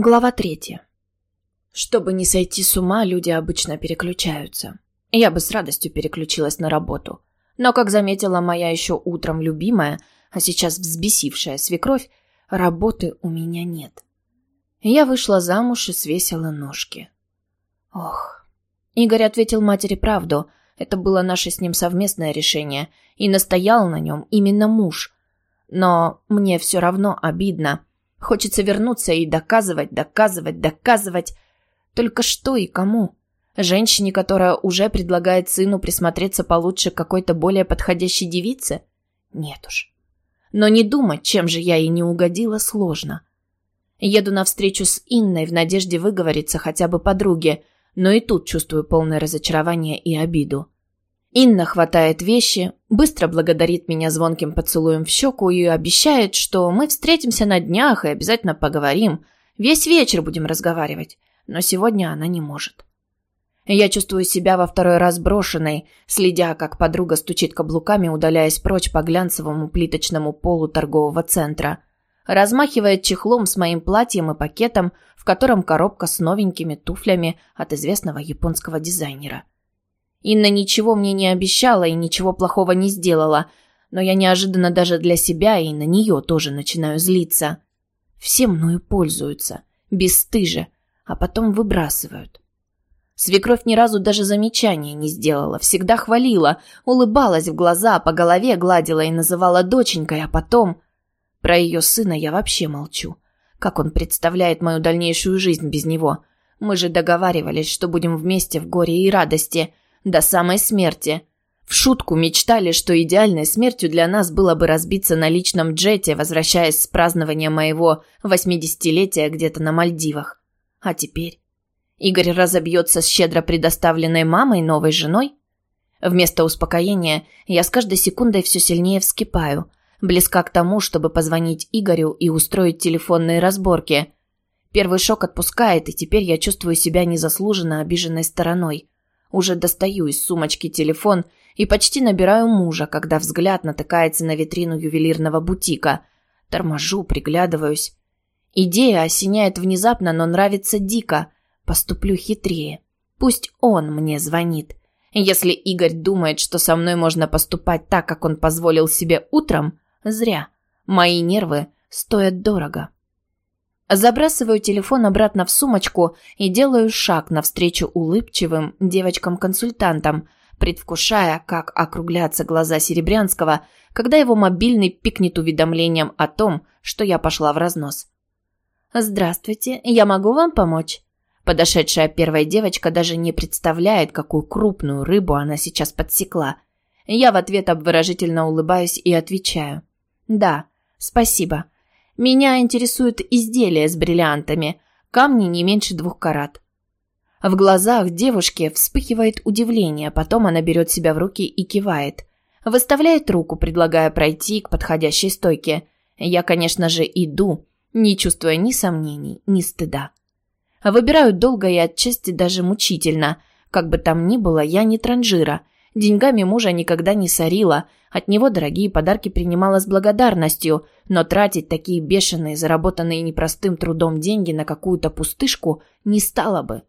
Глава третья. Чтобы не сойти с ума, люди обычно переключаются. Я бы с радостью переключилась на работу. Но, как заметила моя еще утром любимая, а сейчас взбесившая свекровь, работы у меня нет. Я вышла замуж и свесила ножки. Ох. Игорь ответил матери правду. Это было наше с ним совместное решение, и настоял на нем именно муж. Но мне все равно обидно. Хочется вернуться и доказывать, доказывать, доказывать. Только что и кому? Женщине, которая уже предлагает сыну присмотреться получше к какой-то более подходящей девице? Нет уж. Но не думать, чем же я и не угодила, сложно. Еду навстречу с Инной в надежде выговориться хотя бы подруге, но и тут чувствую полное разочарование и обиду. Инна хватает вещи, быстро благодарит меня звонким поцелуем в щеку и обещает, что мы встретимся на днях и обязательно поговорим. Весь вечер будем разговаривать, но сегодня она не может. Я чувствую себя во второй раз брошенной, следя, как подруга стучит каблуками, удаляясь прочь по глянцевому плиточному полу торгового центра. Размахивает чехлом с моим платьем и пакетом, в котором коробка с новенькими туфлями от известного японского дизайнера. Инна ничего мне не обещала и ничего плохого не сделала, но я неожиданно даже для себя и на нее тоже начинаю злиться. Все мною пользуются, бесстыже, а потом выбрасывают. Свекровь ни разу даже замечания не сделала, всегда хвалила, улыбалась в глаза, по голове гладила и называла доченькой, а потом... Про ее сына я вообще молчу. Как он представляет мою дальнейшую жизнь без него? Мы же договаривались, что будем вместе в горе и радости, до самой смерти. В шутку мечтали, что идеальной смертью для нас было бы разбиться на личном джете, возвращаясь с празднования моего восьмидесятилетия где-то на Мальдивах. А теперь... Игорь разобьется с щедро предоставленной мамой новой женой? Вместо успокоения я с каждой секундой все сильнее вскипаю, близка к тому, чтобы позвонить Игорю и устроить телефонные разборки. Первый шок отпускает, и теперь я чувствую себя незаслуженно обиженной стороной. Уже достаю из сумочки телефон и почти набираю мужа, когда взгляд натыкается на витрину ювелирного бутика. Торможу, приглядываюсь. Идея осеняет внезапно, но нравится дико – Поступлю хитрее. Пусть он мне звонит. Если Игорь думает, что со мной можно поступать так, как он позволил себе утром, зря. Мои нервы стоят дорого. Забрасываю телефон обратно в сумочку и делаю шаг навстречу улыбчивым девочкам-консультантам, предвкушая, как округлятся глаза Серебрянского, когда его мобильный пикнет уведомлением о том, что я пошла в разнос. «Здравствуйте, я могу вам помочь?» Подошедшая первая девочка даже не представляет, какую крупную рыбу она сейчас подсекла. Я в ответ обворожительно улыбаюсь и отвечаю. «Да, спасибо. Меня интересуют изделия с бриллиантами. Камни не меньше двух карат». В глазах девушки вспыхивает удивление, потом она берет себя в руки и кивает. Выставляет руку, предлагая пройти к подходящей стойке. Я, конечно же, иду, не чувствуя ни сомнений, ни стыда. Выбираю долго и отчасти даже мучительно. Как бы там ни было, я не транжира. Деньгами мужа никогда не сорила. От него дорогие подарки принимала с благодарностью, но тратить такие бешеные, заработанные непростым трудом деньги на какую-то пустышку не стала бы.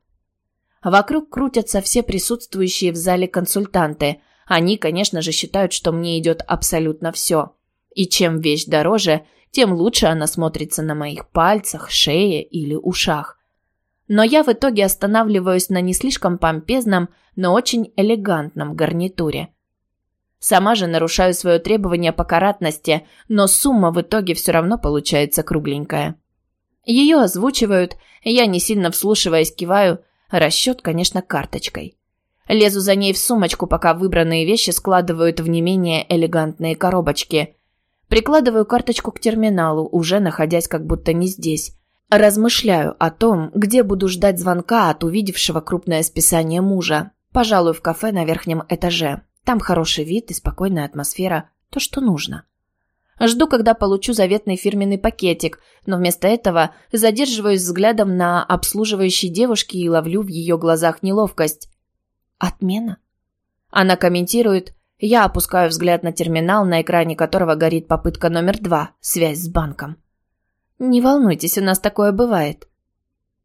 Вокруг крутятся все присутствующие в зале консультанты. Они, конечно же, считают, что мне идет абсолютно все. И чем вещь дороже, тем лучше она смотрится на моих пальцах, шее или ушах но я в итоге останавливаюсь на не слишком помпезном, но очень элегантном гарнитуре. Сама же нарушаю свое требование по каратности, но сумма в итоге все равно получается кругленькая. Ее озвучивают, я не сильно вслушиваясь киваю, расчет, конечно, карточкой. Лезу за ней в сумочку, пока выбранные вещи складывают в не менее элегантные коробочки. Прикладываю карточку к терминалу, уже находясь как будто не здесь, Размышляю о том, где буду ждать звонка от увидевшего крупное списание мужа. Пожалуй, в кафе на верхнем этаже. Там хороший вид и спокойная атмосфера. То, что нужно. Жду, когда получу заветный фирменный пакетик, но вместо этого задерживаюсь взглядом на обслуживающей девушке и ловлю в ее глазах неловкость. «Отмена?» Она комментирует. Я опускаю взгляд на терминал, на экране которого горит попытка номер два – связь с банком. «Не волнуйтесь, у нас такое бывает».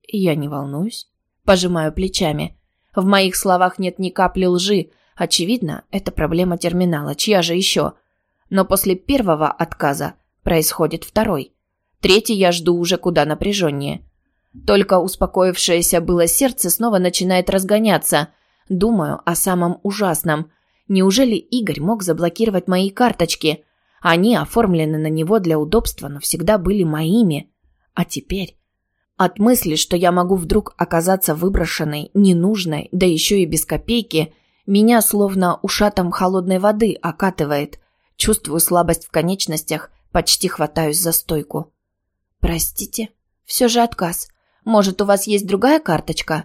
Я не волнуюсь. Пожимаю плечами. В моих словах нет ни капли лжи. Очевидно, это проблема терминала. Чья же еще? Но после первого отказа происходит второй. Третий я жду уже куда напряженнее. Только успокоившееся было сердце снова начинает разгоняться. Думаю о самом ужасном. Неужели Игорь мог заблокировать мои карточки? Они оформлены на него для удобства, но всегда были моими. А теперь... От мысли, что я могу вдруг оказаться выброшенной, ненужной, да еще и без копейки, меня словно ушатом холодной воды окатывает. Чувствую слабость в конечностях, почти хватаюсь за стойку. «Простите, все же отказ. Может, у вас есть другая карточка?»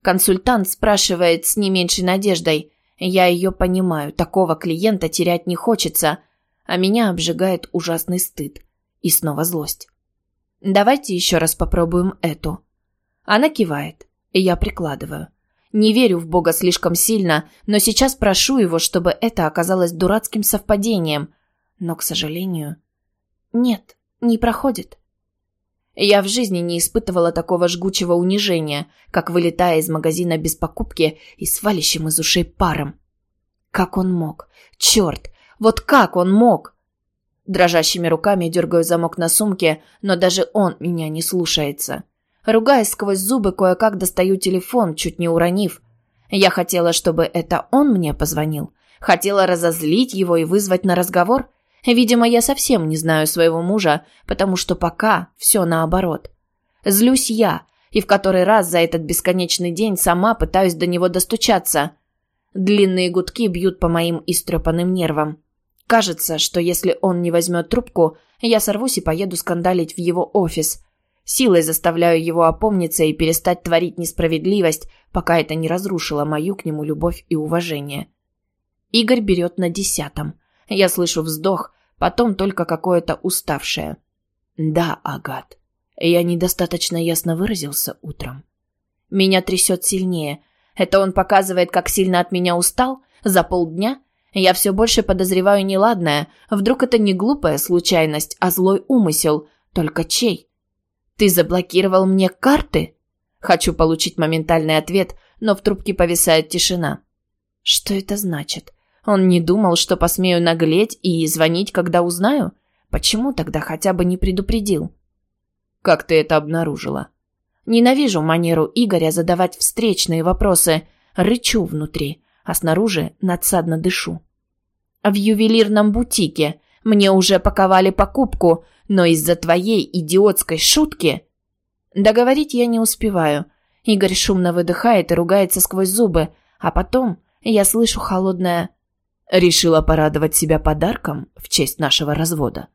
Консультант спрашивает с не меньшей надеждой. Я ее понимаю, такого клиента терять не хочется, а меня обжигает ужасный стыд. И снова злость. Давайте еще раз попробуем эту. Она кивает, и я прикладываю. Не верю в Бога слишком сильно, но сейчас прошу его, чтобы это оказалось дурацким совпадением. Но, к сожалению... Нет, не проходит. Я в жизни не испытывала такого жгучего унижения, как вылетая из магазина без покупки и с валящим из ушей паром. Как он мог? Черт! Вот как он мог? Дрожащими руками дергаю замок на сумке, но даже он меня не слушается. Ругаясь сквозь зубы, кое-как достаю телефон, чуть не уронив. Я хотела, чтобы это он мне позвонил. Хотела разозлить его и вызвать на разговор. Видимо, я совсем не знаю своего мужа, потому что пока все наоборот. Злюсь я, и в который раз за этот бесконечный день сама пытаюсь до него достучаться. Длинные гудки бьют по моим истрепанным нервам. Кажется, что если он не возьмет трубку, я сорвусь и поеду скандалить в его офис. Силой заставляю его опомниться и перестать творить несправедливость, пока это не разрушило мою к нему любовь и уважение. Игорь берет на десятом. Я слышу вздох, потом только какое-то уставшее. Да, Агат, я недостаточно ясно выразился утром. Меня трясет сильнее. Это он показывает, как сильно от меня устал? За полдня? Я все больше подозреваю неладное. Вдруг это не глупая случайность, а злой умысел. Только чей? Ты заблокировал мне карты? Хочу получить моментальный ответ, но в трубке повисает тишина. Что это значит? Он не думал, что посмею наглеть и звонить, когда узнаю? Почему тогда хотя бы не предупредил? Как ты это обнаружила? Ненавижу манеру Игоря задавать встречные вопросы. Рычу внутри а снаружи надсадно дышу. В ювелирном бутике мне уже паковали покупку, но из-за твоей идиотской шутки... Договорить я не успеваю. Игорь шумно выдыхает и ругается сквозь зубы, а потом я слышу холодное... Решила порадовать себя подарком в честь нашего развода.